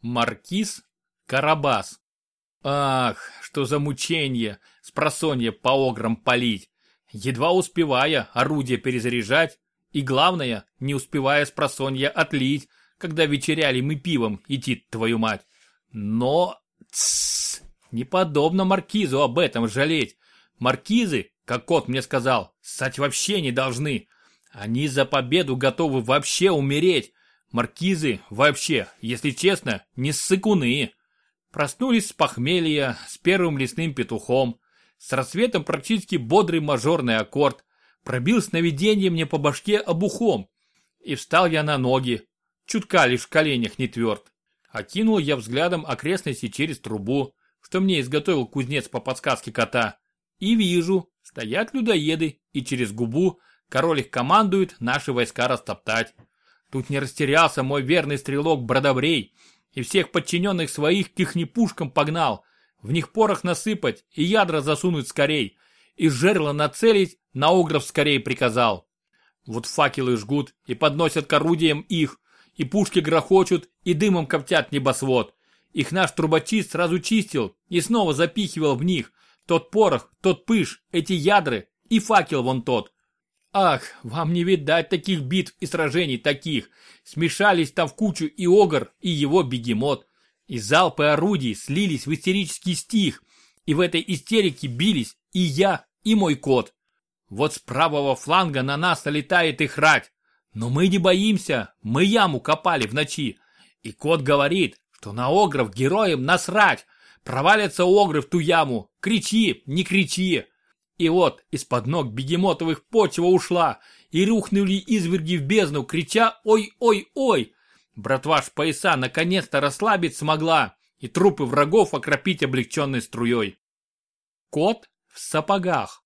Маркиз Карабас. Ах, что за мучение, с просонья по ограм палить, едва успевая орудие перезаряжать, и главное, не успевая с просонья отлить, когда вечеряли мы пивом, идти твою мать. Но, тссс, не подобно маркизу об этом жалеть. Маркизы, как кот мне сказал, ссать вообще не должны. Они за победу готовы вообще умереть. Маркизы вообще, если честно, не ссыкуны. Проснулись с похмелья, с первым лесным петухом. С рассветом практически бодрый мажорный аккорд. Пробил сновидение мне по башке обухом. И встал я на ноги. Чутка лишь в коленях не тверд. Окинул я взглядом окрестности через трубу, что мне изготовил кузнец по подсказке кота. И вижу, стоят людоеды, и через губу король их командует наши войска растоптать. Тут не растерялся мой верный стрелок Бродобрей, и всех подчиненных своих к ихним пушкам погнал, в них порох насыпать и ядра засунуть скорей, и жерла нацелить на огров скорей приказал. Вот факелы жгут и подносят к орудиям их, и пушки грохочут, и дымом коптят небосвод. Их наш трубочист сразу чистил и снова запихивал в них. Тот порох, тот пыш, эти ядры и факел вон тот. Ах, вам не видать таких битв и сражений таких. Смешались там в кучу и огр, и его бегемот. И залпы орудий слились в истерический стих. И в этой истерике бились и я, и мой кот. Вот с правого фланга на нас налетает их рать. Но мы не боимся, мы яму копали в ночи. И кот говорит, что на огров героям насрать. Провалятся огры в ту яму. Кричи, не кричи. И вот из-под ног бегемотовых почва ушла, и рухнули изверги в бездну, крича «Ой-ой-ой!». Братва пояса наконец-то расслабить смогла, и трупы врагов окропить облегченной струей. Кот в сапогах.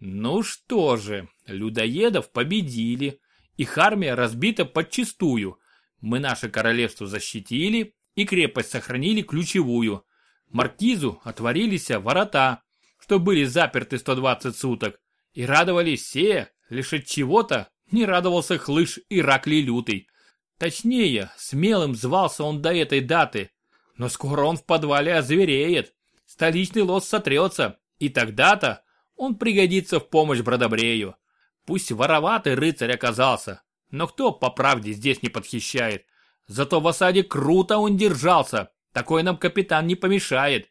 Ну что же, людоедов победили, их армия разбита подчистую. Мы наше королевство защитили и крепость сохранили ключевую. Маркизу отворились ворота, что были заперты 120 суток, и радовались все, лишь от чего-то не радовался хлыш Ираклий Лютый. Точнее, смелым звался он до этой даты, но скоро он в подвале озвереет, столичный лос сотрется, и тогда-то он пригодится в помощь Бродобрею. Пусть вороватый рыцарь оказался, но кто по правде здесь не подхищает? Зато в осаде круто он держался, такой нам капитан не помешает.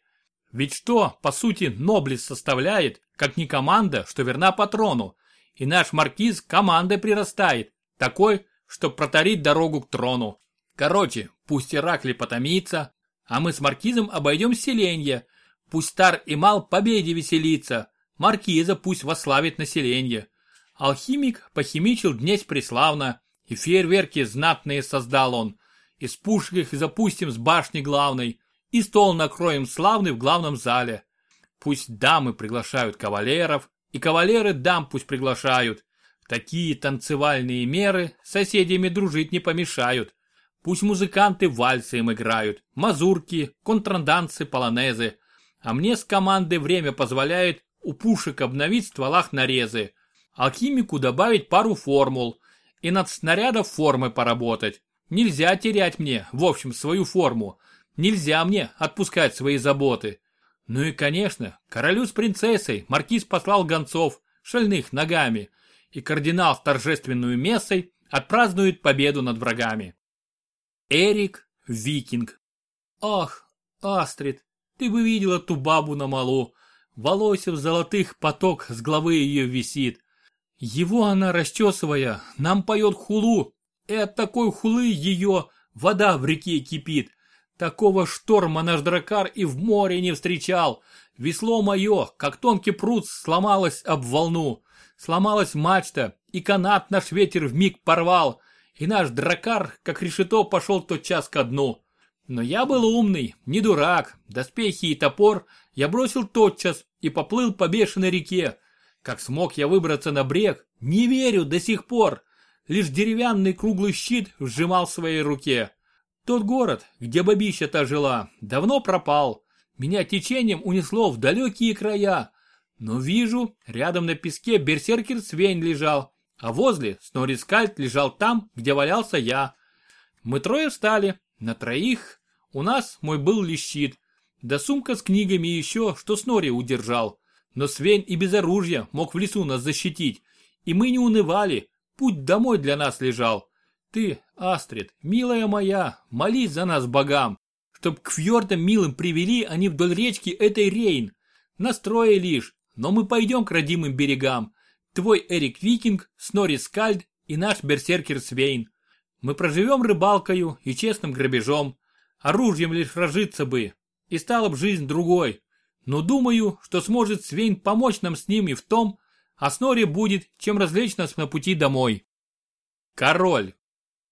Ведь что, по сути, Ноблес составляет, как не команда, что верна патрону. И наш маркиз командой прирастает, такой, что проторит дорогу к трону. Короче, пусть Иракли потомится, а мы с маркизом обойдем селенье. Пусть стар и мал победе веселится, маркиза пусть вославит население. Алхимик похимичил днесь преславно, и фейерверки знатные создал он. Из пушек их запустим с башни главной, и стол накроем славный в главном зале. Пусть дамы приглашают кавалеров, и кавалеры дам пусть приглашают. Такие танцевальные меры соседями дружить не помешают. Пусть музыканты вальсы им играют, мазурки, контрандансы, полонезы. А мне с командой время позволяет у пушек обновить в стволах нарезы. Алхимику добавить пару формул и над снарядов формы поработать. Нельзя терять мне, в общем, свою форму. Нельзя мне отпускать свои заботы. Ну и, конечно, королю с принцессой маркиз послал гонцов, шальных ногами, и кардинал с торжественную мессой отпразднует победу над врагами. Эрик Викинг. Ах, Астрид, ты бы видела ту бабу на малу. Волосев золотых поток с головы ее висит. Его она, расчесывая, нам поет хулу, и от такой хулы ее вода в реке кипит. Такого шторма наш дракар и в море не встречал. Весло мое, как тонкий пруд, сломалось об волну. Сломалась мачта, и канат наш ветер вмиг порвал. И наш дракар, как решето, пошел тот час ко дну. Но я был умный, не дурак. Доспехи и топор я бросил тотчас и поплыл по бешеной реке. Как смог я выбраться на брег, не верю до сих пор. Лишь деревянный круглый щит сжимал в своей руке. Тот город, где бабища-то жила, давно пропал. Меня течением унесло в далекие края. Но вижу, рядом на песке берсеркер Свейн лежал, а возле Снорискальд лежал там, где валялся я. Мы трое встали, на троих У нас мой был лишь да сумка с книгами еще, что Снори удержал. Но Свен и без оружия мог в лесу нас защитить, и мы не унывали, путь домой для нас лежал. Ты, Астрид, милая моя, молись за нас богам, чтоб к фьордам милым привели они вдоль речки этой Рейн. Настроя лишь, но мы пойдем к родимым берегам. Твой Эрик Викинг, Снори Скальд и наш берсеркер Свейн. Мы проживем рыбалкою и честным грабежом. Оружием лишь разжиться бы, и стала б жизнь другой. Но думаю, что сможет Свейн помочь нам с ними в том, а Снори будет, чем развлечь нас на пути домой. Король.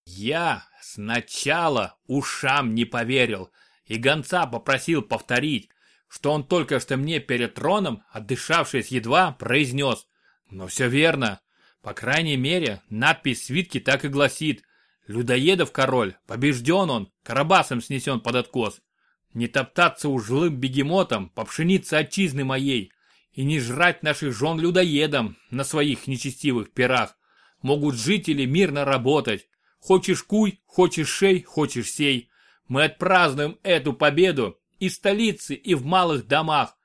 Я сначала ушам не поверил и гонца попросил повторить, что он только что мне перед троном, отдышавшись едва, произнес. Но все верно. По крайней мере, надпись свитки так и гласит. Людоедов король, побежден он, карабасом снесен под откос. Не топтаться уж бегемотом по пшенице отчизны моей и не жрать наших жен людоедом на своих нечестивых пирах. Могут жители мирно работать. Хочешь куй, хочешь шей, хочешь сей. Мы отпразднуем эту победу и в столице, и в малых домах.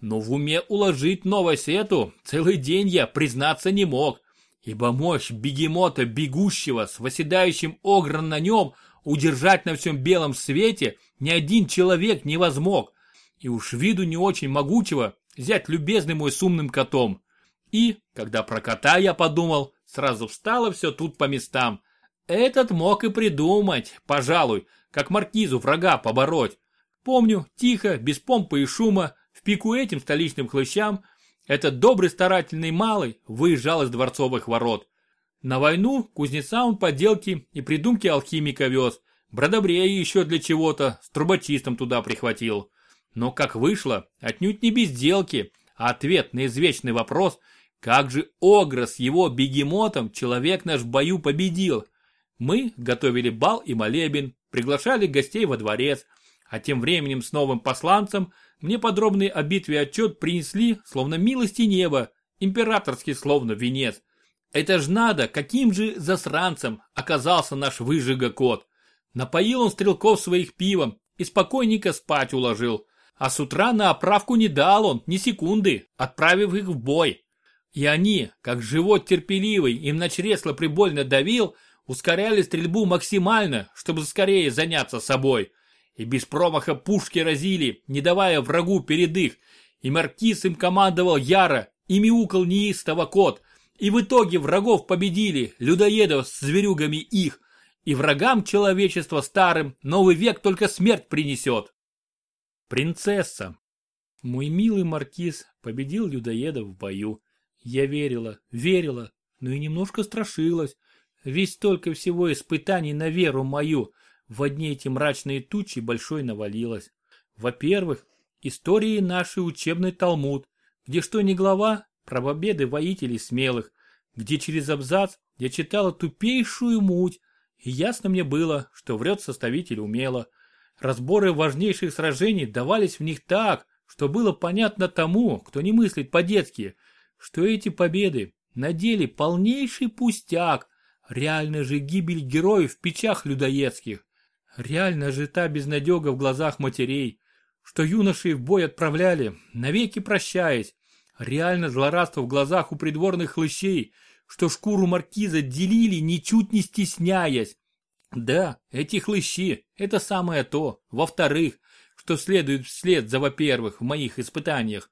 Но в уме уложить новость эту целый день я признаться не мог, ибо мощь бегемота бегущего с восседающим огром на нем удержать на всем белом свете ни один человек не возмог, и уж виду не очень могучего взять любезный мой с умным котом. И, когда про кота я подумал, сразу встало все тут по местам. Этот мог и придумать, пожалуй, как маркизу врага побороть. Помню, тихо, без помпы и шума, в пику этим столичным хлыщам, этот добрый старательный малый выезжал из дворцовых ворот. На войну кузнеца он поделки и придумки алхимика вез, бродобрея еще для чего-то, с трубочистом туда прихватил. Но как вышло, отнюдь не безделки, а ответ на извечный вопрос, как же Огра с его бегемотом человек наш в бою победил. Мы готовили бал и молебен, приглашали гостей во дворец, а тем временем с новым посланцем мне подробный о битве отчет принесли, словно милости неба, императорский словно венец. Это ж надо, каким же засранцем оказался наш выжига-кот. Напоил он стрелков своих пивом и спокойненько спать уложил. А с утра на оправку не дал он ни секунды, отправив их в бой. И они, как живот терпеливый им на чресло прибольно давил, ускоряли стрельбу максимально, чтобы скорее заняться собой и без промаха пушки разили, не давая врагу передых, и маркиз им командовал яро, и мяукал неистово кот, и в итоге врагов победили, людоедов с зверюгами их, и врагам человечества старым новый век только смерть принесет. Принцесса. Мой милый маркиз победил людоедов в бою. Я верила, верила, но и немножко страшилась. Ведь столько всего испытаний на веру мою, в одни эти мрачные тучи большой навалилось. Во-первых, истории нашей учебный Талмуд, где что ни глава, про победы воителей смелых, где через абзац я читала тупейшую муть, и ясно мне было, что врет составитель умело. Разборы важнейших сражений давались в них так, что было понятно тому, кто не мыслит по-детски, что эти победы на деле полнейший пустяк, реальная же гибель героев в печах людоедских. Реально же та безнадега в глазах матерей, что юношей в бой отправляли, навеки прощаясь. Реально злорадство в глазах у придворных хлыщей, что шкуру маркиза делили, ничуть не стесняясь. Да, эти хлыщи – это самое то. Во-вторых, что следует вслед за во-первых в моих испытаниях.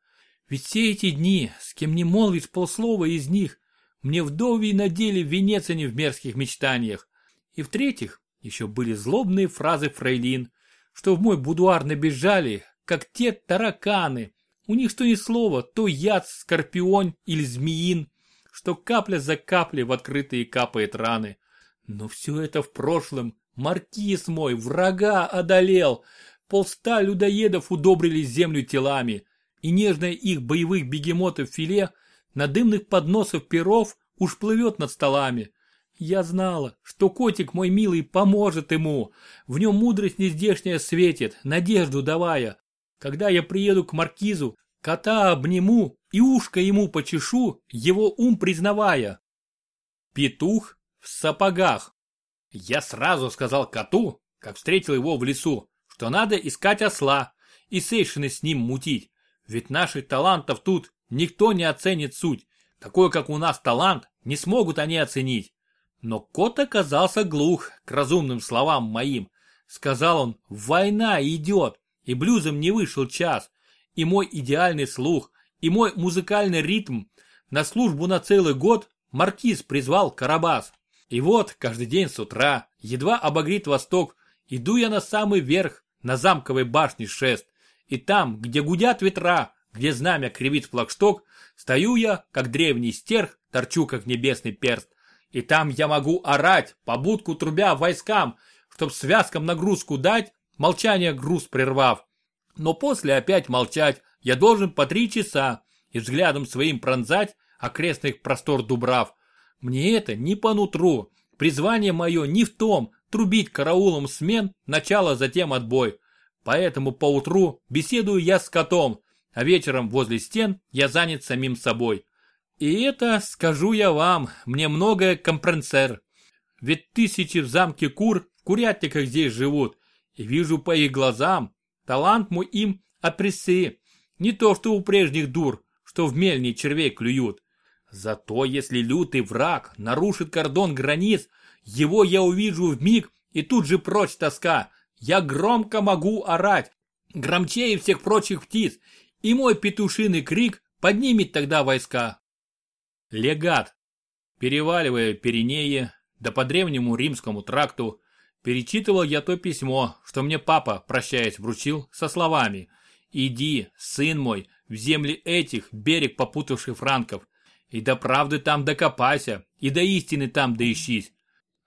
Ведь все эти дни, с кем не молвишь полслова из них, мне вдовий надели венец они в мерзких мечтаниях. И в-третьих, еще были злобные фразы фрейлин, что в мой будуар набежали, как те тараканы. У них что ни слово, то яд, скорпион или змеин, что капля за каплей в открытые капает раны. Но все это в прошлом. Маркиз мой врага одолел. Полста людоедов удобрили землю телами. И нежное их боевых бегемотов филе на дымных подносов перов уж плывет над столами. Я знала, что котик мой милый поможет ему. В нем мудрость нездешняя светит, надежду давая. Когда я приеду к маркизу, кота обниму и ушко ему почешу, его ум признавая. Петух в сапогах. Я сразу сказал коту, как встретил его в лесу, что надо искать осла и сейшины с ним мутить. Ведь наших талантов тут никто не оценит суть. Такой, как у нас талант, не смогут они оценить. Но кот оказался глух к разумным словам моим. Сказал он, война идет, и блюзом не вышел час. И мой идеальный слух, и мой музыкальный ритм на службу на целый год маркиз призвал Карабас. И вот каждый день с утра, едва обогрит восток, иду я на самый верх, на замковой башне шест. И там, где гудят ветра, где знамя кривит флагшток, стою я, как древний стерх, торчу, как небесный перст. И там я могу орать, по будку трубя войскам, чтоб связкам нагрузку дать, молчание груз прервав. Но после опять молчать я должен по три часа и взглядом своим пронзать окрестных простор Дубрав. Мне это не по нутру. Призвание мое не в том, трубить караулом смен, начало затем отбой. Поэтому поутру беседую я с котом, а вечером возле стен я занят самим собой. И это, скажу я вам, мне многое компренсер. Ведь тысячи в замке кур в курятниках здесь живут, и вижу по их глазам, талант мой им опрессы. Не то, что у прежних дур, что в мельне червей клюют. Зато если лютый враг нарушит кордон границ, его я увижу в миг и тут же прочь тоска. Я громко могу орать, громчее всех прочих птиц, и мой петушиный крик поднимет тогда войска. Легат. Переваливая Пиренеи, да по древнему римскому тракту, перечитывал я то письмо, что мне папа, прощаясь, вручил, со словами «Иди, сын мой, в земли этих, берег попутавших франков, и до правды там докопайся, и до истины там доищись.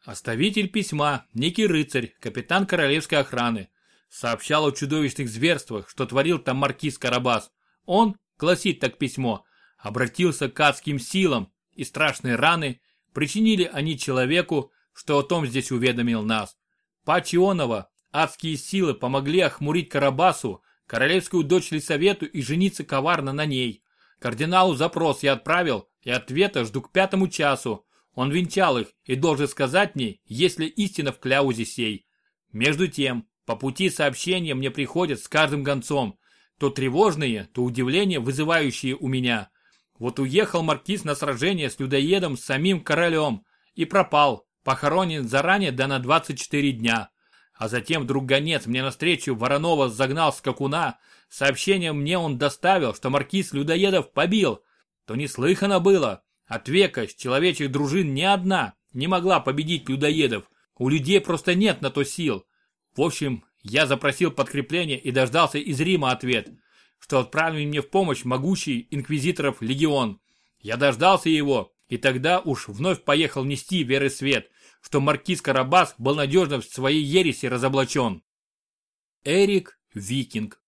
Оставитель письма, некий рыцарь, капитан королевской охраны, сообщал о чудовищных зверствах, что творил там маркиз Карабас. Он, гласит так письмо, обратился к адским силам, и страшные раны причинили они человеку, что о том здесь уведомил нас. Пачионова, адские силы помогли охмурить Карабасу, королевскую дочь Лисавету и жениться коварно на ней. Кардиналу запрос я отправил, и ответа жду к пятому часу. Он венчал их и должен сказать мне, есть ли истина в кляузе сей. Между тем, по пути сообщения мне приходят с каждым гонцом, то тревожные, то удивление, вызывающие у меня. Вот уехал маркиз на сражение с людоедом с самим королем и пропал, похоронен заранее да на 24 дня. А затем вдруг гонец мне навстречу Воронова загнал скакуна, сообщением мне он доставил, что маркиз людоедов побил, то неслыхано было, от века с человечьих дружин ни одна не могла победить людоедов. У людей просто нет на то сил. В общем, я запросил подкрепление и дождался из Рима ответ, что отправили мне в помощь могучий инквизиторов легион. Я дождался его, и тогда уж вновь поехал нести веры свет, что маркиз Карабас был надежно в своей ереси разоблачен. Эрик Викинг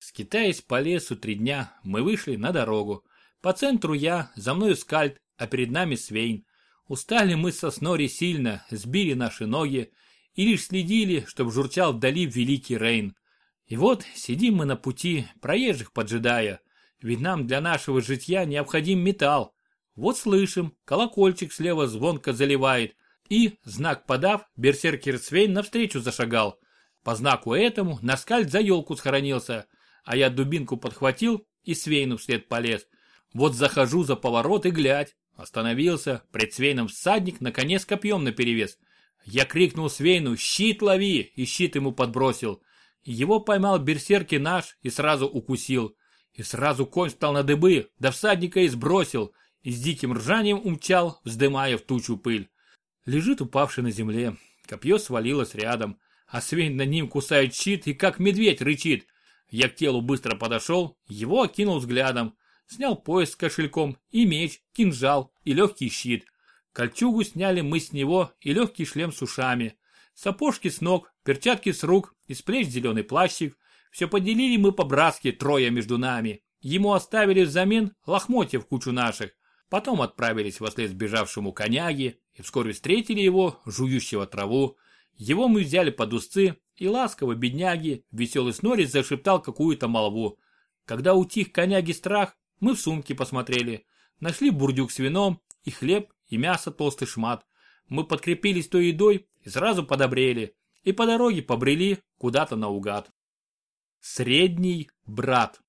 Скитаясь по лесу три дня, мы вышли на дорогу. По центру я, за мною скальд, а перед нами свейн. Устали мы со снори сильно, сбили наши ноги и лишь следили, чтоб журчал вдали великий Рейн. И вот сидим мы на пути, проезжих поджидая, ведь нам для нашего житья необходим металл. Вот слышим, колокольчик слева звонко заливает, и, знак подав, берсеркер Свейн навстречу зашагал. По знаку этому Наскальд за елку схоронился, а я дубинку подхватил и Свейну вслед полез. Вот захожу за поворот и глядь. Остановился, пред Свейном всадник, наконец копьем наперевес. Я крикнул Свейну «Щит лови!» и щит ему подбросил. Его поймал берсерки наш и сразу укусил. И сразу конь стал на дыбы, да всадника и сбросил, и с диким ржанием умчал, вздымая в тучу пыль. Лежит упавший на земле, копье свалилось рядом, а Свейн на ним кусает щит и как медведь рычит. Я к телу быстро подошел, его окинул взглядом, снял пояс с кошельком и меч, кинжал и легкий щит. Кольчугу сняли мы с него и легкий шлем с ушами. Сапожки с ног, перчатки с рук и с плеч зеленый плащик. Все поделили мы по-братски трое между нами. Ему оставили взамен лохмотья в кучу наших. Потом отправились вслед сбежавшему коняге и вскоре встретили его, жующего траву. Его мы взяли под узцы, и ласково бедняги, веселый снорис зашептал какую-то молву. Когда утих коняги страх, мы в сумке посмотрели. Нашли бурдюк с вином, и хлеб, и мясо толстый шмат. Мы подкрепились той едой и сразу подобрели. и по дороге побрели куда-то наугад. Средний брат.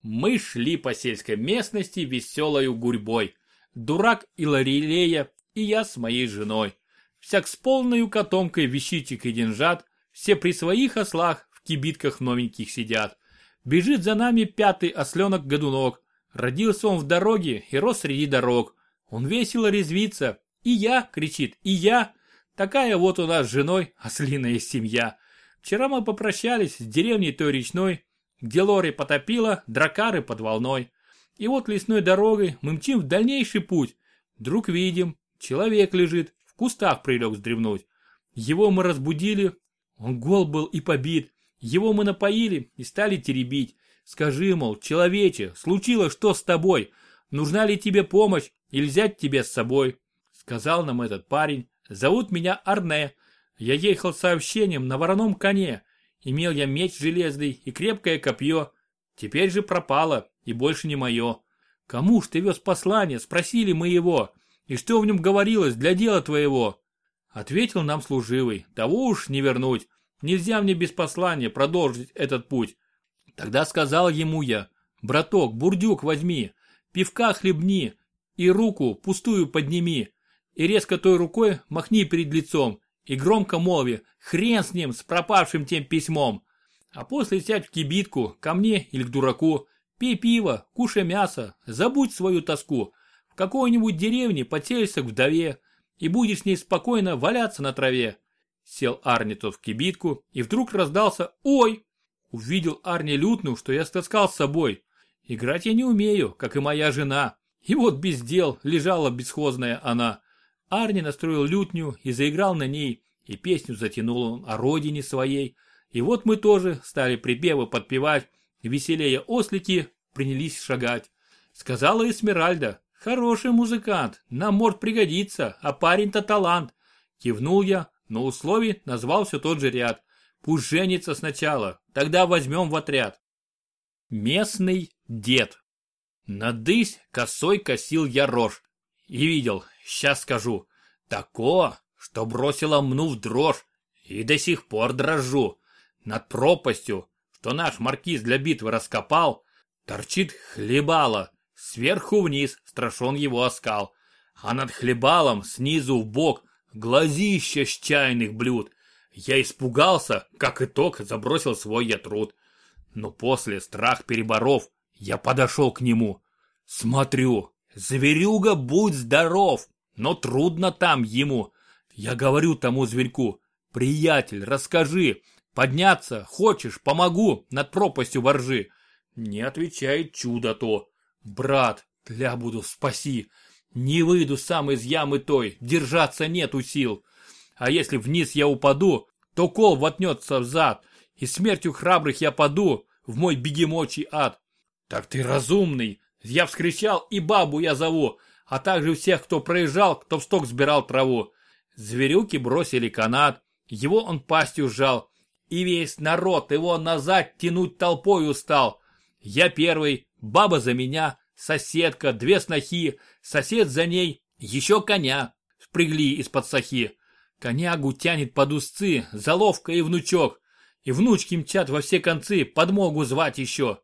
Мы шли по сельской местности веселою гурьбой. Дурак и Ларилея, и я с моей женой. Всяк с полною котомкой вещичек и деньжат, все при своих ослах в кибитках новеньких сидят. Бежит за нами пятый осленок-годунок. Родился он в дороге и рос среди дорог. Он весело резвится. И я, кричит, и я. Такая вот у нас с женой ослиная семья. Вчера мы попрощались с деревней той речной, где Лори потопила дракары под волной. И вот лесной дорогой мы мчим в дальнейший путь. Вдруг видим, человек лежит, в кустах прилег вздремнуть. Его мы разбудили, он гол был и побит. Его мы напоили и стали теребить. Скажи, мол, человече, случилось что с тобой? Нужна ли тебе помощь или взять тебя с собой? Сказал нам этот парень. Зовут меня Арне. Я ехал с сообщением на вороном коне. Имел я меч железный и крепкое копье. Теперь же пропало и больше не мое. Кому ж ты вез послание, спросили мы его. И что в нем говорилось для дела твоего? Ответил нам служивый, того уж не вернуть. Нельзя мне без послания продолжить этот путь. Тогда сказал ему я, браток, бурдюк возьми, пивка хлебни и руку пустую подними, и резко той рукой махни перед лицом, и громко молви, хрен с ним, с пропавшим тем письмом. А после сядь в кибитку, ко мне или к дураку, пей пиво, кушай мясо, забудь свою тоску. В какой-нибудь деревне подселься к вдове, и будешь с ней спокойно валяться на траве. Сел Арни тот в кибитку, и вдруг раздался «Ой!». Увидел Арни лютну, что я стаскал с собой. Играть я не умею, как и моя жена. И вот без дел лежала бесхозная она. Арни настроил лютню и заиграл на ней, и песню затянул он о родине своей. И вот мы тоже стали припевы подпевать, и веселее ослики принялись шагать. Сказала Эсмеральда, хороший музыкант, нам может пригодиться, а парень-то талант. Кивнул я, но условий назвал все тот же ряд. Пусть женится сначала, тогда возьмем в отряд. Местный дед. Надысь косой косил я рожь. И видел, сейчас скажу, тако, что бросила мну в дрожь, и до сих пор дрожу. Над пропастью, что наш маркиз для битвы раскопал, торчит хлебало, сверху вниз страшен его оскал, а над хлебалом снизу в бок глазища с чайных блюд. Я испугался, как итог забросил свой я труд. Но после страх переборов, я подошел к нему. Смотрю, зверюга, будь здоров, но трудно там ему. Я говорю тому зверьку, приятель, расскажи, подняться хочешь, помогу, над пропастью воржи. Не отвечает чудо то. Брат, тля буду, спаси, не выйду сам из ямы той, держаться нету сил. А если вниз я упаду, то кол вотнется в зад, и смертью храбрых я паду в мой бегемочий ад. Так ты разумный, я вскричал и бабу я зову, а также всех, кто проезжал, кто в сток сбирал траву. Зверюки бросили канат, его он пастью сжал, и весь народ его назад тянуть толпой устал. Я первый, баба за меня, соседка, две снохи, сосед за ней, еще коня спрягли из-под сахи. Конягу тянет под узцы, заловка и внучок. И внучки мчат во все концы, подмогу звать еще.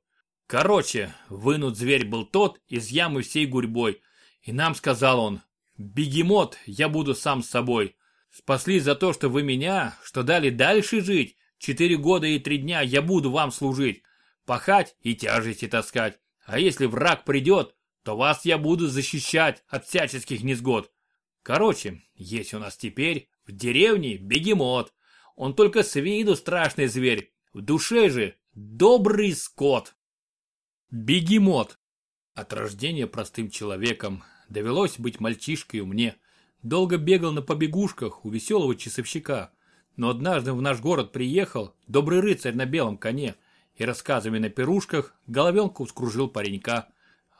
Короче, вынут зверь был тот из ямы всей гурьбой. И нам сказал он, бегемот, я буду сам с собой. Спасли за то, что вы меня, что дали дальше жить. Четыре года и три дня я буду вам служить. Пахать и тяжести таскать. А если враг придет, то вас я буду защищать от всяческих несгод. Короче, есть у нас теперь в деревне бегемот. Он только с виду страшный зверь, в душе же добрый скот. Бегемот. От рождения простым человеком довелось быть мальчишкой мне. Долго бегал на побегушках у веселого часовщика. Но однажды в наш город приехал добрый рыцарь на белом коне – и рассказами на пирушках головенку скружил паренька.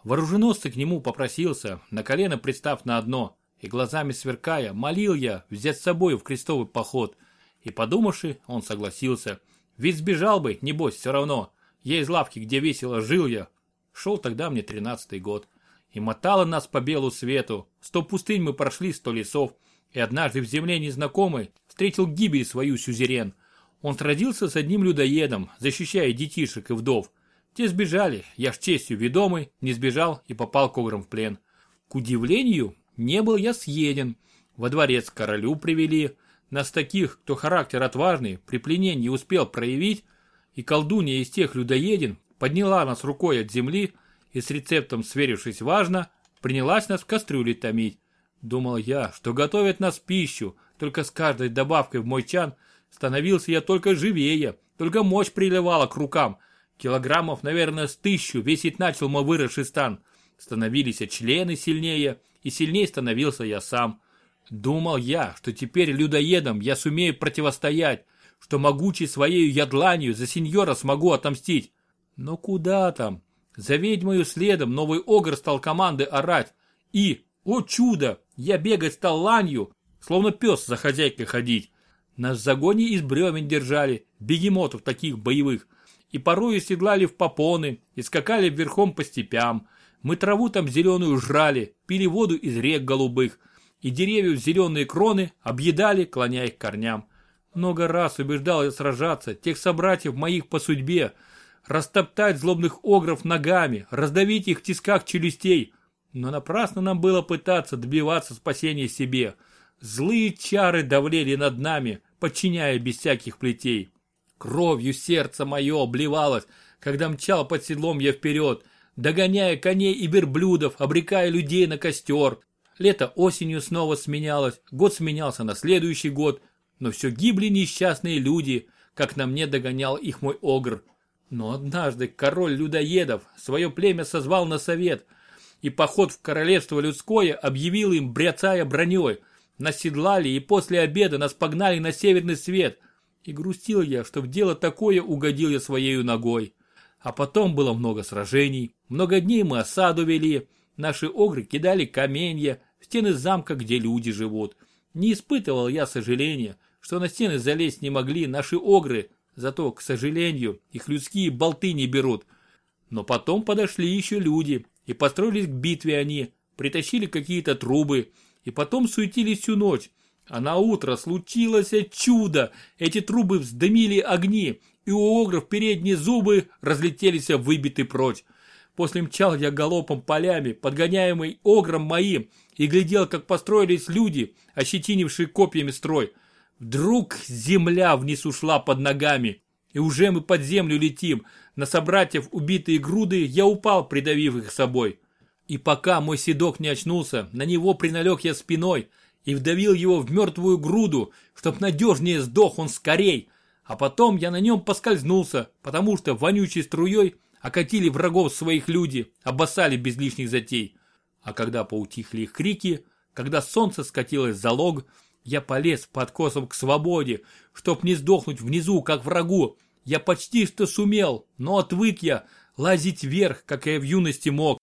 Вооруженосцы к нему попросился, на колено пристав на одно, и глазами сверкая, молил я взять с собой в крестовый поход. И подумавши, он согласился. Ведь сбежал бы, небось, все равно. Я из лавки, где весело жил я. Шел тогда мне тринадцатый год. И мотало нас по белу свету. Сто пустынь мы прошли, сто лесов. И однажды в земле незнакомой встретил гибель свою сюзерен. Он сразился с одним людоедом, защищая детишек и вдов. Те сбежали, я ж честью ведомый, не сбежал и попал к ограм в плен. К удивлению, не был я съеден. Во дворец королю привели. Нас таких, кто характер отважный, при пленении успел проявить, и колдунья из тех людоедин подняла нас рукой от земли и с рецептом сверившись важно, принялась нас в кастрюле томить. Думал я, что готовят нас пищу, только с каждой добавкой в мой чан становился я только живее, только мощь приливала к рукам. Килограммов, наверное, с тысячу весить начал мой выросший стан. Становились члены сильнее, и сильнее становился я сам. Думал я, что теперь людоедам я сумею противостоять, что могучей своей ядланью за сеньора смогу отомстить. Но куда там? За ведьмою следом новый огр стал команды орать. И, о чудо, я бегать стал ланью, словно пес за хозяйкой ходить. Нас в загоне из бревен держали, бегемотов таких боевых, и порою седлали в попоны и скакали верхом по степям. Мы траву там зеленую жрали, пили воду из рек голубых, и деревья в зеленые кроны объедали, клоня их корням. Много раз убеждал сражаться тех собратьев моих по судьбе, растоптать злобных огров ногами, раздавить их в тисках челюстей. Но напрасно нам было пытаться добиваться спасения себе. Злые чары давлели над нами, подчиняя без всяких плетей. Кровью сердце мое обливалось, когда мчал под седлом я вперед, догоняя коней и верблюдов, обрекая людей на костер. Лето осенью снова сменялось, год сменялся на следующий год, но все гибли несчастные люди, как на мне догонял их мой огр. Но однажды король людоедов свое племя созвал на совет, и поход в королевство людское объявил им, бряцая броней. Наседлали и после обеда нас погнали на северный свет. И грустил я, что в дело такое угодил я своею ногой. А потом было много сражений, много дней мы осаду вели, наши огры кидали каменья в стены замка, где люди живут. Не испытывал я сожаления, что на стены залезть не могли наши огры, Зато, к сожалению, их людские болты не берут. Но потом подошли еще люди, и построились к битве они, притащили какие-то трубы, и потом суетились всю ночь. А на утро случилось чудо, эти трубы вздымили огни, и у огров передние зубы разлетелись выбиты прочь. После мчал я галопом полями, подгоняемый огром моим, и глядел, как построились люди, ощетинившие копьями строй. Вдруг земля вниз ушла под ногами, и уже мы под землю летим. На собратьев убитые груды я упал, придавив их собой. И пока мой седок не очнулся, на него приналег я спиной и вдавил его в мертвую груду, чтоб надежнее сдох он скорей. А потом я на нем поскользнулся, потому что вонючей струей окатили врагов своих люди, обоссали без лишних затей. А когда поутихли их крики, когда солнце скатилось за лог, я полез под откосом к свободе, чтоб не сдохнуть внизу, как врагу. Я почти что сумел, но отвык я лазить вверх, как я в юности мог.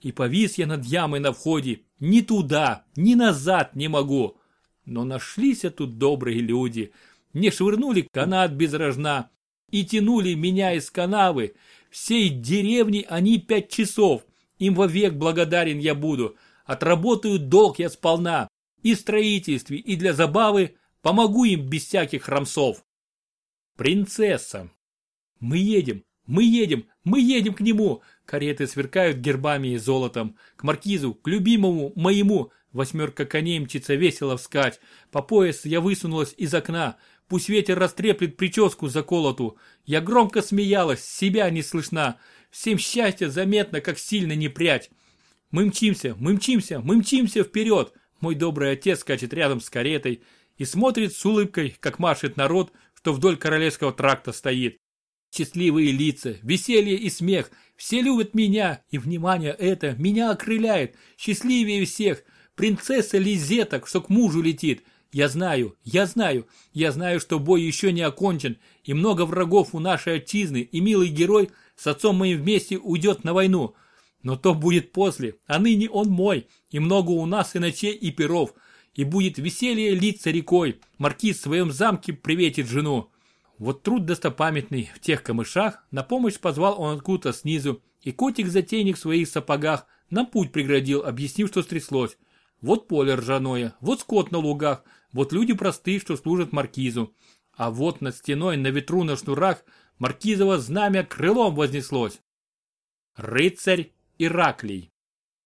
И повис я над ямой на входе. Ни туда, ни назад не могу. Но нашлись тут добрые люди. Мне швырнули канат без рожна и тянули меня из канавы. Всей деревни они пять часов. Им вовек благодарен я буду. Отработаю долг я сполна и строительстве, и для забавы, помогу им без всяких рамсов. Принцесса. Мы едем, мы едем, мы едем к нему. Кареты сверкают гербами и золотом. К маркизу, к любимому, моему. Восьмерка коней мчится весело вскать. По пояс я высунулась из окна. Пусть ветер растреплет прическу заколоту. Я громко смеялась, себя не слышна. Всем счастье заметно, как сильно не прядь. Мы мчимся, мы мчимся, мы мчимся вперед. Мой добрый отец скачет рядом с каретой и смотрит с улыбкой, как машет народ, что вдоль королевского тракта стоит. Счастливые лица, веселье и смех. Все любят меня, и внимание это меня окрыляет. Счастливее всех. Принцесса Лизеток, что к мужу летит. Я знаю, я знаю, я знаю, что бой еще не окончен, и много врагов у нашей отчизны, и милый герой с отцом моим вместе уйдет на войну. Но то будет после, а ныне он мой, и много у нас и ночей, и перов, и будет веселье литься рекой, маркиз в своем замке приветит жену. Вот труд достопамятный в тех камышах, на помощь позвал он откуда-то снизу, и котик-затейник в своих сапогах нам путь преградил, объяснив, что стряслось. Вот поле ржаное, вот скот на лугах, Вот люди простые, что служат маркизу. А вот над стеной на ветру на шнурах маркизово знамя крылом вознеслось. Рыцарь Ираклий.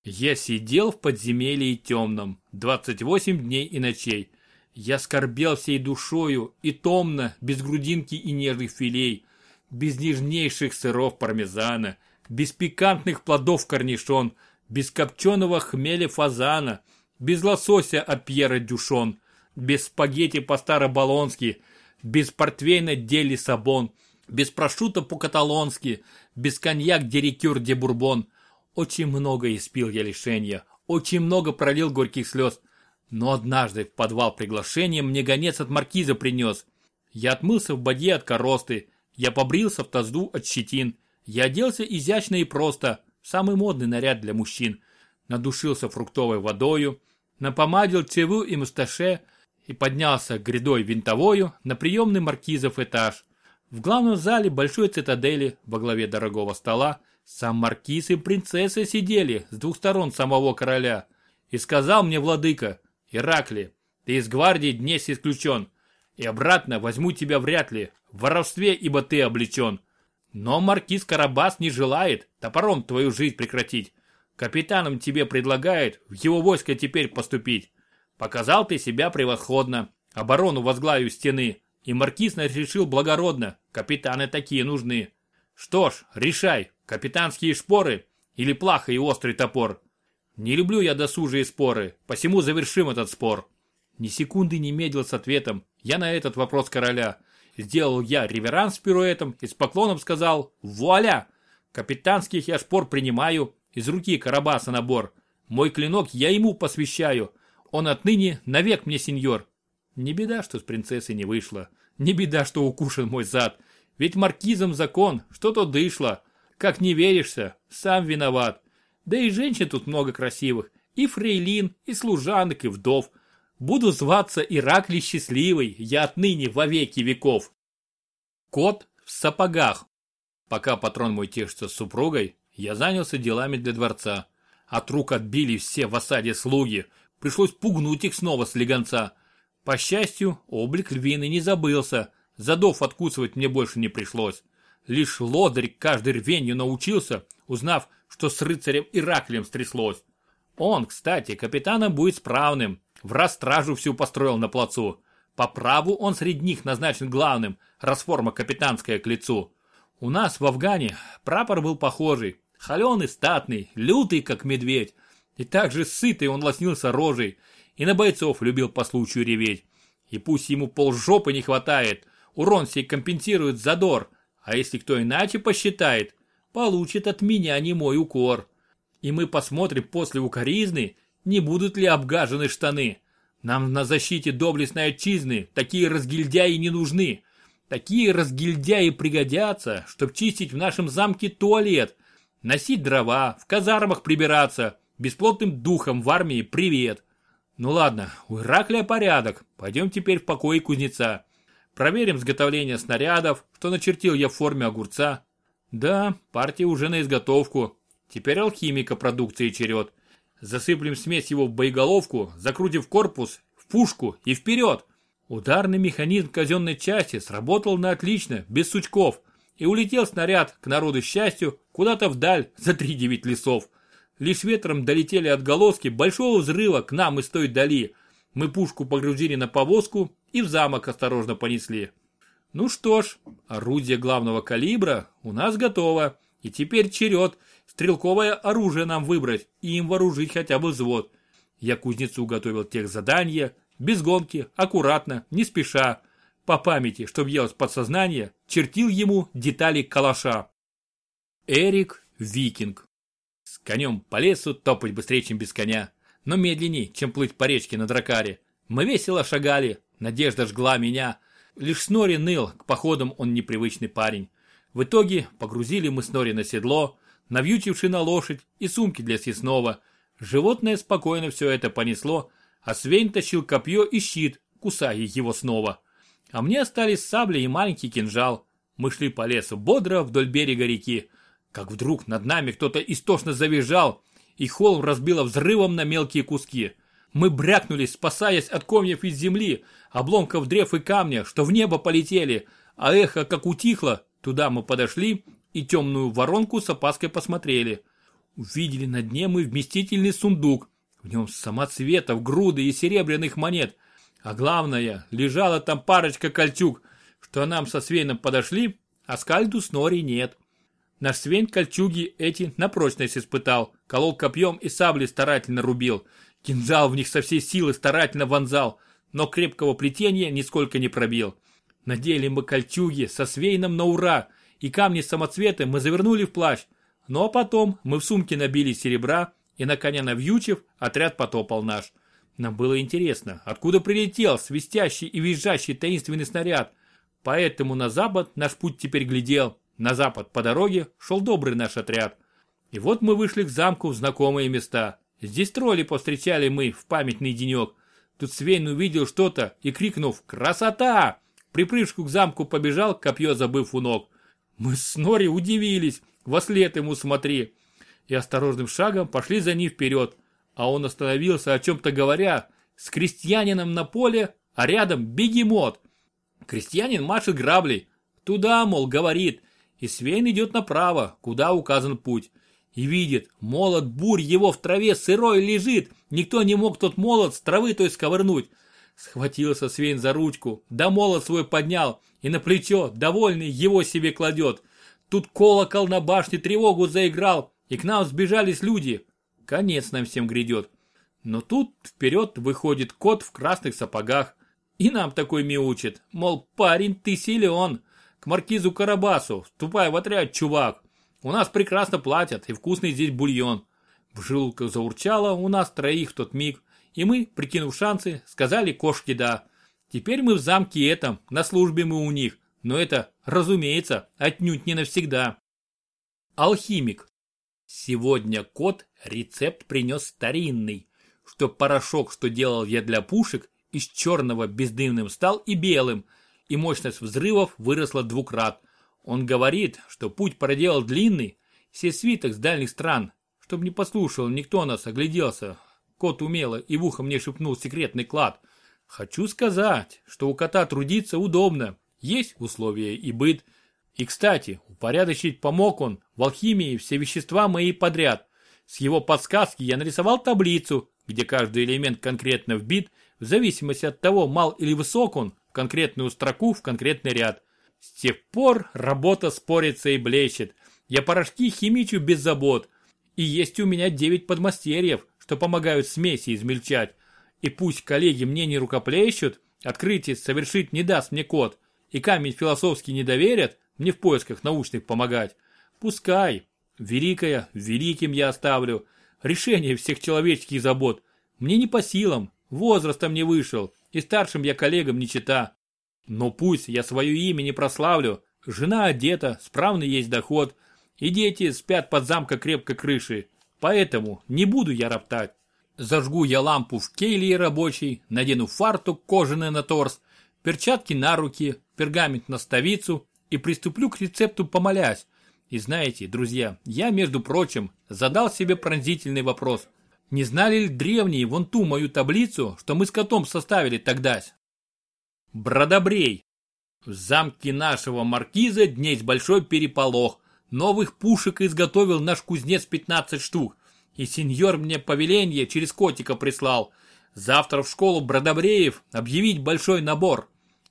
Я сидел в подземелье темном 28 дней и ночей. Я скорбел всей душою и томно, без грудинки и нежных филей, без нежнейших сыров пармезана, без пикантных плодов корнишон, без копченого хмеля фазана, без лосося от Пьера Дюшон, без спагетти по-староболонски, без портвейна де Лиссабон, без прошута по-каталонски, без коньяк де Рикюр де Бурбон. Очень много испил я лишения, очень много пролил горьких слез. Но однажды в подвал приглашением мне гонец от маркиза принес. Я отмылся в бадье от коросты, я побрился в тазду от щетин, я оделся изящно и просто, самый модный наряд для мужчин. Надушился фруктовой водою, напомадил чеву и мусташе и поднялся грядой винтовою на приемный маркизов этаж. В главном зале большой цитадели во главе дорогого стола сам маркиз и принцесса сидели с двух сторон самого короля. И сказал мне владыка, Иракли, ты из гвардии днесь исключен, и обратно возьму тебя вряд ли, в воровстве, ибо ты облечен. Но маркиз Карабас не желает топором твою жизнь прекратить. Капитаном тебе предлагает в его войско теперь поступить. Показал ты себя превосходно, оборону возглавив стены, и маркиз решил благородно, капитаны такие нужны. Что ж, решай, капитанские шпоры или плаха и острый топор. Не люблю я досужие споры, посему завершим этот спор. Ни секунды не медлил с ответом я на этот вопрос короля. Сделал я реверанс пируэтом и с поклоном сказал «Вуаля! Капитанских я шпор принимаю, из руки Карабаса набор. Мой клинок я ему посвящаю. Он отныне навек мне сеньор». Не беда, что с принцессой не вышло. Не беда, что укушен мой зад. Ведь маркизом закон, что-то дышло. Как не веришься, сам виноват. Да и женщин тут много красивых. И фрейлин, и служанок, и вдов. Буду зваться Ираклий Счастливый, я отныне во веки веков. Кот в сапогах. Пока патрон мой тешится с супругой, я занялся делами для дворца. От рук отбили все в осаде слуги. Пришлось пугнуть их снова с легонца. По счастью, облик львины не забылся. Задов откусывать мне больше не пришлось. Лишь лодырь каждый рвенью научился, узнав, что с рыцарем Ираклием стряслось. Он, кстати, капитаном будет справным. В раз стражу всю построил на плацу. По праву он среди них назначен главным, расформа капитанская к лицу. У нас в Афгане прапор был похожий. Холеный, статный, лютый, как медведь. И также сытый он лоснился рожей. И на бойцов любил по случаю реветь. И пусть ему полжопы не хватает, урон сей компенсирует задор. А если кто иначе посчитает, получит от меня не мой укор. И мы посмотрим после укоризны, не будут ли обгажены штаны. Нам на защите доблестной отчизны такие разгильдяи не нужны. Такие разгильдяи пригодятся, чтоб чистить в нашем замке туалет, носить дрова, в казармах прибираться, бесплотным духом в армии привет. Ну ладно, у Ираклия порядок, пойдем теперь в покой кузнеца. Проверим изготовление снарядов, что начертил я в форме огурца. Да, партия уже на изготовку. Теперь алхимика продукции черед. Засыплем смесь его в боеголовку, закрутив корпус, в пушку и вперед. Ударный механизм казенной части сработал на отлично, без сучков. И улетел снаряд, к народу счастью, куда-то вдаль, за три девять лесов. Лишь ветром долетели отголоски большого взрыва к нам из той дали. Мы пушку погрузили на повозку и в замок осторожно понесли. Ну что ж, орудие главного калибра у нас готово. И теперь черед стрелковое оружие нам выбрать и им вооружить хотя бы взвод. Я кузнецу готовил тех задания, без гонки, аккуратно, не спеша. По памяти, чтоб елось подсознание, чертил ему детали калаша. Эрик Викинг. С конем по лесу топать быстрее, чем без коня, но медленней, чем плыть по речке на дракаре. Мы весело шагали, надежда жгла меня, Лишь Снори ныл, к походам он непривычный парень. В итоге погрузили мы Снори на седло, навьючивши на лошадь и сумки для съестного. Животное спокойно все это понесло, а Свейн тащил копье и щит, кусая его снова. А мне остались сабли и маленький кинжал. Мы шли по лесу бодро вдоль берега реки. Как вдруг над нами кто-то истошно завизжал, и холм разбило взрывом на мелкие куски. Мы брякнулись, спасаясь от комьев из земли, обломков древ и камня, что в небо полетели, а эхо как утихло, туда мы подошли и темную воронку с опаской посмотрели. Увидели на дне мы вместительный сундук, в нем самоцветов, груды и серебряных монет, а главное, лежала там парочка кольчуг, что нам со Свейном подошли, а скальду с Нори нет. Наш Свейн кольчуги эти на прочность испытал, колол копьем и сабли старательно рубил, кинжал в них со всей силы старательно вонзал, но крепкого плетения нисколько не пробил. Надели мы кольчуги со Свейном на ура, и камни-самоцветы мы завернули в плащ. Ну а потом мы в сумке набили серебра, и на коня навьючив, отряд потопал наш. Нам было интересно, откуда прилетел свистящий и визжащий таинственный снаряд. Поэтому на запад наш путь теперь глядел. На запад по дороге шел добрый наш отряд. И вот мы вышли к замку в знакомые места. Здесь тролли повстречали мы в памятный денек. Тут Свейн увидел что-то и, крикнув «Красота!», припрыжку к замку побежал, копье забыв у ног. Мы с Нори удивились, во след ему смотри. И осторожным шагом пошли за ним вперед. А он остановился, о чем-то говоря, с крестьянином на поле, а рядом бегемот. Крестьянин машет граблей. Туда, мол, говорит. И Свейн идет направо, куда указан путь. И видит, молот бурь его в траве сырой лежит. Никто не мог тот молот с травы той сковырнуть. Схватился Свейн за ручку, да молот свой поднял и на плечо, довольный, его себе кладет. Тут колокол на башне тревогу заиграл, и к нам сбежались люди. Конец нам всем грядет. Но тут вперед выходит кот в красных сапогах. И нам такой мяучит, мол, парень, ты силен. К маркизу Карабасу, ступай в отряд, чувак. У нас прекрасно платят и вкусный здесь бульон. В желудках заурчало у нас троих в тот миг, и мы, прикинув шансы, сказали кошке «да». Теперь мы в замке этом, на службе мы у них, но это, разумеется, отнюдь не навсегда. Алхимик. Сегодня кот рецепт принес старинный, что порошок, что делал я для пушек, из черного бездымным стал и белым, и мощность взрывов выросла двукрат. Он говорит, что путь проделал длинный, все свиток с дальних стран, чтобы не послушал никто нас, огляделся. Кот умело и в ухо мне шепнул секретный клад. Хочу сказать, что у кота трудиться удобно, есть условия и быт. И, кстати, упорядочить помог он в алхимии все вещества мои подряд. С его подсказки я нарисовал таблицу, где каждый элемент конкретно вбит, в зависимости от того, мал или высок он, в конкретную строку, в конкретный ряд. С тех пор работа спорится и блещет. Я порошки химичу без забот. И есть у меня девять подмастерьев, что помогают смеси измельчать. И пусть коллеги мне не рукоплещут, открытие совершить не даст мне код, и камень философский не доверят, мне в поисках научных помогать. Пускай. Великое, великим я оставлю. Решение всех человеческих забот. Мне не по силам, возрастом не вышел, и старшим я коллегам не чита. Но пусть я свое имя не прославлю, жена одета, справный есть доход, и дети спят под замка крепкой крыши. Поэтому не буду я роптать. Зажгу я лампу в келье рабочей, надену фартук кожаный на торс, перчатки на руки, пергамент на ставицу и приступлю к рецепту помолясь. И знаете, друзья, я, между прочим, задал себе пронзительный вопрос. Не знали ли древние вон ту мою таблицу, что мы с котом составили тогда? Бродобрей. В замке нашего маркиза днесь большой переполох. Новых пушек изготовил наш кузнец 15 штук. И сеньор мне повеление через котика прислал. Завтра в школу Бродобреев объявить большой набор.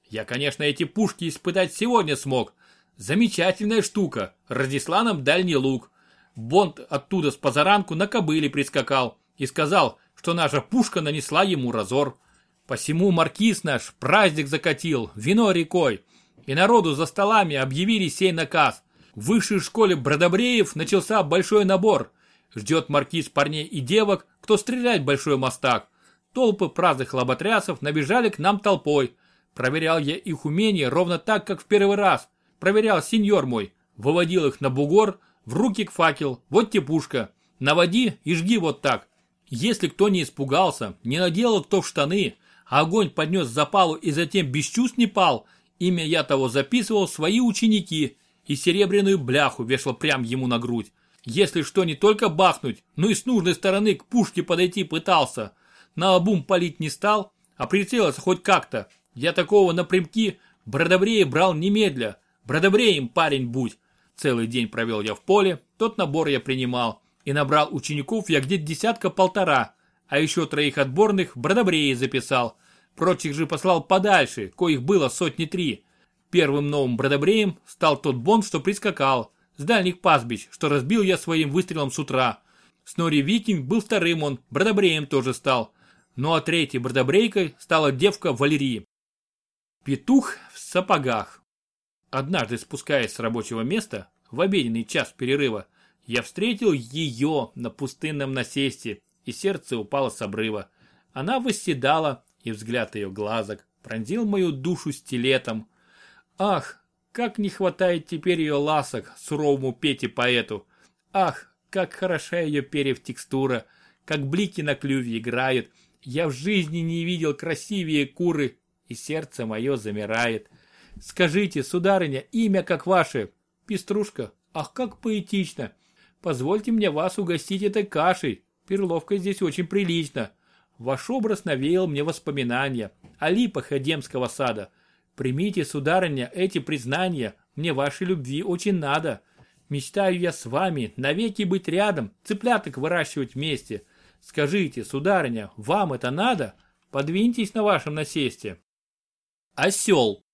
Я, конечно, эти пушки испытать сегодня смог. Замечательная штука. Радисланом дальний лук. Бонд оттуда с позаранку на кобыле прискакал и сказал, что наша пушка нанесла ему разор. Посему маркиз наш праздник закатил, вино рекой. И народу за столами объявили сей наказ. В высшей школе Бродобреев начался большой набор. Ждет маркиз парней и девок, кто стрелять большой мостак. Толпы праздных лоботрясов набежали к нам толпой. Проверял я их умение ровно так, как в первый раз. Проверял сеньор мой. Выводил их на бугор, в руки к факел, вот те пушка. Наводи и жги вот так. Если кто не испугался, не наделал кто в штаны, огонь поднес запалу и затем без чувств не пал, имя я того записывал свои ученики и серебряную бляху вешал прям ему на грудь. Если что не только бахнуть, но и с нужной стороны к пушке подойти пытался. на обум палить не стал, а прицелился хоть как-то. Я такого напрямки Бродобрея брал немедля. Бродобреем парень будь. Целый день провел я в поле, тот набор я принимал. И набрал учеников я где-то десятка-полтора, а еще троих отборных Бродобреи записал. Прочих же послал подальше, коих было сотни три. Первым новым Бродобреем стал тот бомб, что прискакал. С дальних пастбищ, что разбил я своим выстрелом с утра. Снори Викинг был вторым он, Бродобреем тоже стал. Ну а третьей Бродобрейкой стала девка Валерии. Петух в сапогах. Однажды спускаясь с рабочего места, в обеденный час перерыва, я встретил ее на пустынном насесте, и сердце упало с обрыва. Она восседала, и взгляд ее глазок пронзил мою душу стилетом. Ах, как не хватает теперь ее ласок суровому Пете-поэту. Ах, как хороша ее перьев текстура, как блики на клюве играют. Я в жизни не видел красивее куры, и сердце мое замирает. Скажите, сударыня, имя как ваше? Пеструшка, ах, как поэтично. Позвольте мне вас угостить этой кашей. Перловка здесь очень прилично. Ваш образ навеял мне воспоминания о липах Эдемского сада. Примите, сударыня, эти признания, мне вашей любви очень надо. Мечтаю я с вами навеки быть рядом, цыпляток выращивать вместе. Скажите, сударыня, вам это надо? Подвиньтесь на вашем насесте. Осел.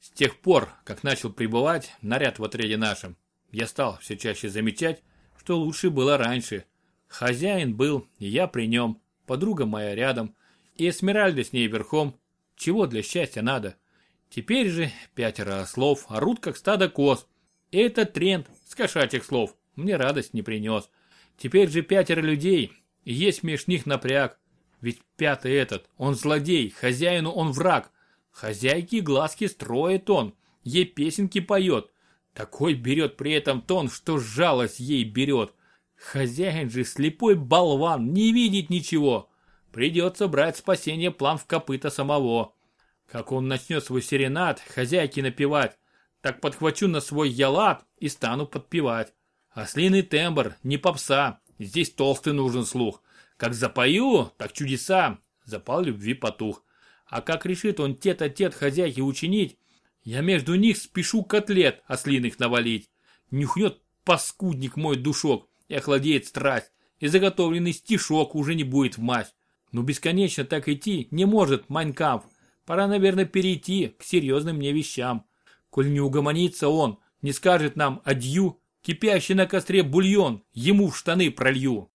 С тех пор, как начал прибывать наряд в отряде нашем, я стал все чаще замечать, что лучше было раньше. Хозяин был, и я при нем, подруга моя рядом, и Эсмеральда с ней верхом. Чего для счастья надо? Теперь же пятеро ослов орут, как стадо коз. Этот тренд с кошачьих слов мне радость не принес. Теперь же пятеро людей, есть меж них напряг. Ведь пятый этот, он злодей, хозяину он враг. Хозяйки глазки строит он, ей песенки поет. Такой берет при этом тон, что жалость ей берет. Хозяин же слепой болван, не видит ничего. Придется брать спасение план в копыта самого. Как он начнет свой серенад хозяйке напевать, так подхвачу на свой ялат и стану подпевать. Ослиный тембр, не попса, здесь толстый нужен слух. Как запою, так чудеса, запал любви потух. А как решит он тет-а-тет хозяйки учинить, я между них спешу котлет ослиных навалить. Нюхнет паскудник мой душок и охладеет страсть, и заготовленный стишок уже не будет в мать. Но бесконечно так идти не может Майнкамп. Пора, наверное, перейти к серьезным мне вещам. Коль не угомонится он, не скажет нам адью, кипящий на костре бульон ему в штаны пролью.